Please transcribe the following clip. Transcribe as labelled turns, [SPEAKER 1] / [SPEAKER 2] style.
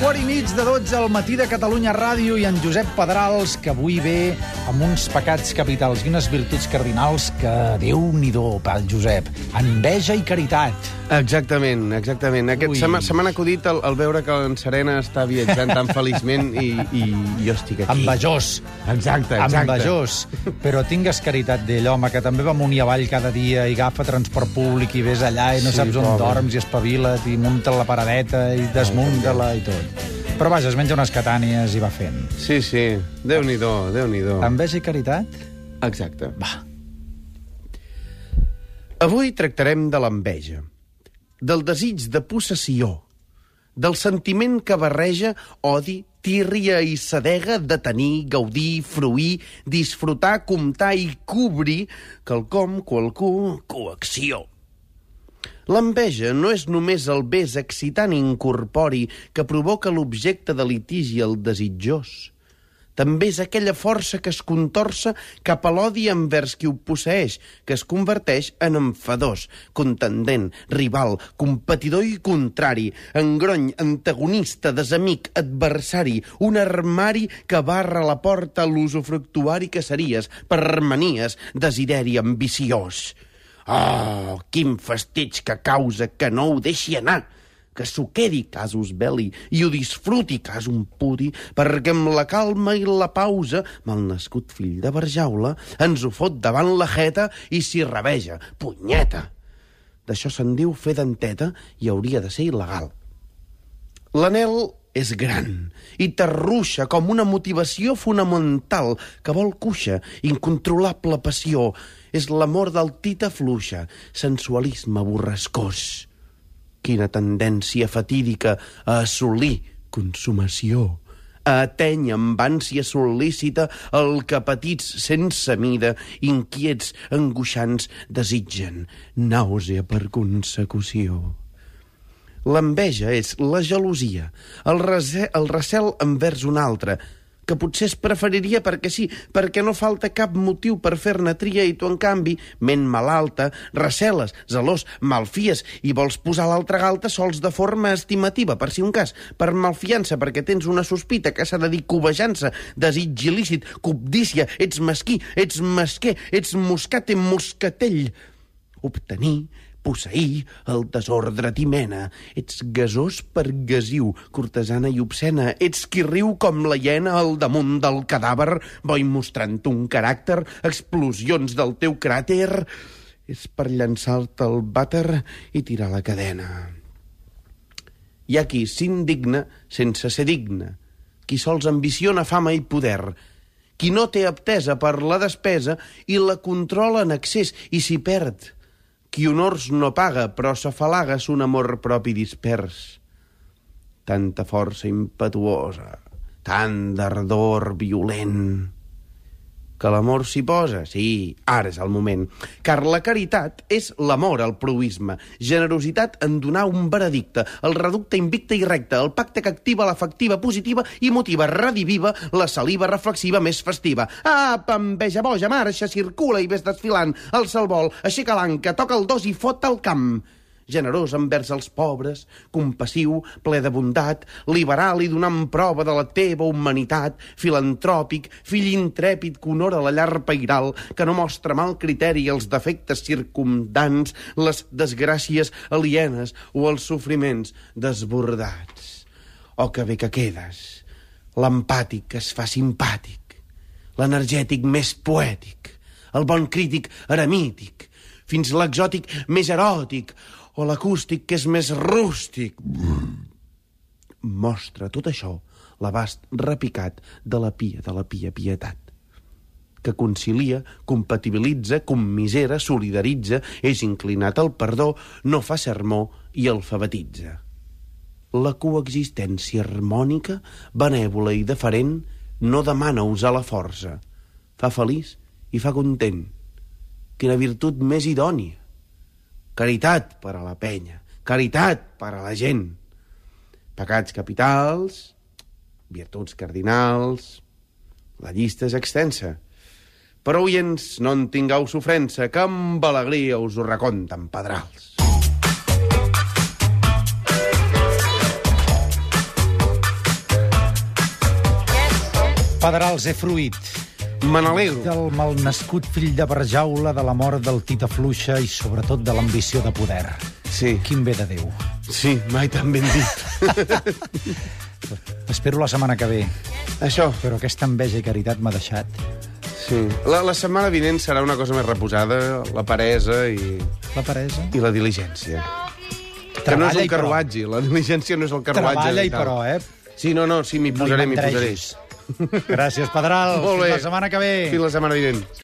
[SPEAKER 1] quart i mig de 12 al matí de Catalunya Ràdio i en Josep Pedrals, que avui ve amb uns pecats capitals i unes virtuts cardinals que, déu-n'hi-do, pel Josep. Enveja i caritat.
[SPEAKER 2] Exactament, exactament. Aquest,
[SPEAKER 1] Ui.
[SPEAKER 2] se m'ha se m'ha acudit al, al veure que en Serena està viatjant tan feliçment i, i jo estic aquí.
[SPEAKER 1] Envejós.
[SPEAKER 2] Exacte, exacte.
[SPEAKER 1] Envejós. Però tingues caritat d'ell, home, que també va amunt i avall cada dia i agafa transport públic i ves allà i no
[SPEAKER 2] Sí,
[SPEAKER 1] saps on
[SPEAKER 2] pobre.
[SPEAKER 1] dorms i espavila't i munta la paradeta i desmunta-la i tot. Però vaja, es menja unes catànies i va fent.
[SPEAKER 2] Sí, sí. Déu-n'hi-do, Déu-n'hi-do.
[SPEAKER 1] Enveja i caritat?
[SPEAKER 2] Exacte.
[SPEAKER 1] Va.
[SPEAKER 2] Avui tractarem de l'enveja, del desig de possessió, del sentiment que barreja odi, tírria i sedega de tenir, gaudir, fruir, disfrutar, comptar i cobrir quelcom, qualcú, coacció. L'enveja no és només el bes excitant incorpori que provoca l'objecte de litigi el desitjós. També és aquella força que es contorça cap a l'odi envers qui ho posseix, que es converteix en enfadós, contendent, rival, competidor i contrari, engrony, antagonista, desamic, adversari, un armari que barra la porta a l'usufructuari que series, per manies, desideri ambiciós. Oh, quin fastig que causa que no ho deixi anar! Que s'ho quedi casus belli i ho disfruti casum pudi, perquè amb la calma i la pausa, malnascut fill de Barjaula, ens ho fot davant la jeta i s'hi rabeja. Punyeta! D'això se'n diu fer denteta i hauria de ser il·legal. L'anel és gran i t'arruixa com una motivació fonamental que vol cuixa, incontrolable passió. És l'amor del tita fluixa, sensualisme borrascós. Quina tendència fatídica a assolir consumació, a atènyer amb ànsia sol·lícita el que petits sense mida, inquiets, angoixants, desitgen, nàusea per consecució. L'enveja és la gelosia, el, rese, el recel envers un altre, que potser es preferiria perquè sí, perquè no falta cap motiu per fer-ne tria i tu, en canvi, ment malalta, receles, zelós, malfies i vols posar l'altra galta sols de forma estimativa, per si un cas, per malfiança, perquè tens una sospita que s'ha de dir covejança, desig il·lícit, cobdícia, ets mesquí, ets mesquer, ets moscat, moscatell. Obtenir, posseir, el desordre t'hi mena. Ets gasós per gasiu, cortesana i obscena. Ets qui riu com la hiena al damunt del cadàver, boi mostrant un caràcter, explosions del teu cràter. És per llançar-te el vàter i tirar la cadena. Hi ha qui s'indigna sense ser digne, qui sols ambiciona fama i poder, qui no té aptesa per la despesa i la controla en excés i s'hi perd, qui honors no paga però s'afalaga son amor propi dispers. Tanta força impetuosa, tant d'ardor violent que l'amor s'hi posa, sí, ara és el moment. Car la caritat és l'amor al proisme, generositat en donar un veredicte, el reducte invicte i recte, el pacte que activa l'afectiva positiva i motiva, rediviva la saliva reflexiva més festiva. Apa, enveja boja, marxa, circula i ves desfilant, el vol, aixeca l'anca, toca el dos i fot al camp generós envers els pobres, compassiu, ple de bondat, liberal i donant prova de la teva humanitat, filantròpic, fill intrèpid que honora la llar pairal, que no mostra mal criteri els defectes circumdants, les desgràcies alienes o els sofriments desbordats. Oh, que bé que quedes! L'empàtic que es fa simpàtic, l'energètic més poètic, el bon crític eremític, fins l'exòtic més eròtic, o l'acústic que és més rústic. Mostra tot això l'abast repicat de la pia de la pia pietat que concilia, compatibilitza, commisera, solidaritza, és inclinat al perdó, no fa sermó i alfabetitza. La coexistència harmònica, benèvola i deferent, no demana usar la força. Fa feliç i fa content. Quina virtut més idònia. Caritat per a la penya. Caritat per a la gent. Pecats capitals, virtuts cardinals... La llista és extensa. Però oients, no en tingueu sofrença, que amb alegria us ho reconten pedrals.
[SPEAKER 1] Pedrals he fruït
[SPEAKER 2] me n'alegro.
[SPEAKER 1] del malnascut fill de Barjaula, de la mort del Tita Fluixa i sobretot de l'ambició de poder.
[SPEAKER 2] Sí,
[SPEAKER 1] Quin bé de Déu.
[SPEAKER 2] sí, mai tan ben dit.
[SPEAKER 1] Espero la setmana que ve,
[SPEAKER 2] Això,
[SPEAKER 1] però aquesta enveja i caritat m'ha deixat.
[SPEAKER 2] sí. La, la setmana vinent serà una cosa més reposada, la paresa i,
[SPEAKER 1] La paresa?
[SPEAKER 2] i la diligència. que no és
[SPEAKER 1] Treballa
[SPEAKER 2] un
[SPEAKER 1] i però.
[SPEAKER 2] carruatge, la diligència no és el carruatge.
[SPEAKER 1] Treballa i
[SPEAKER 2] tal.
[SPEAKER 1] però, eh?
[SPEAKER 2] Sí, no, no, sí, m'hi
[SPEAKER 1] No hi
[SPEAKER 2] posaré, m'hi posaré.
[SPEAKER 1] Gràcies, Pedral.
[SPEAKER 2] Molt bé.
[SPEAKER 1] Fins la setmana que ve.
[SPEAKER 2] Fins la setmana vinent.